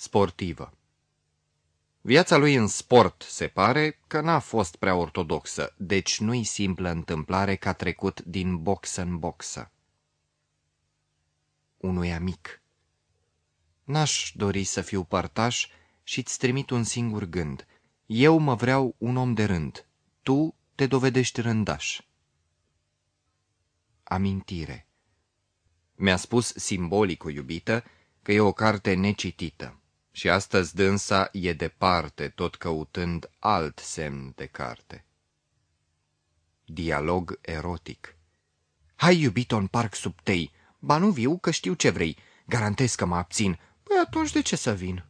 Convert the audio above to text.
sportivă. Viața lui în sport se pare că n-a fost prea ortodoxă, deci nu-i simplă întâmplare că a trecut din boxă în boxă. Unui amic. N-aș dori să fiu părtaș și-ți trimit un singur gând. Eu mă vreau un om de rând. Tu te dovedești rândaș. Amintire Mi-a spus simbolic o iubită că e o carte necitită și astăzi dânsa e departe, tot căutând alt semn de carte. Dialog erotic Hai, iubito, în parc sub tei. Ba nu viu, că știu ce vrei. Garantez că mă abțin. Păi atunci de ce să vin?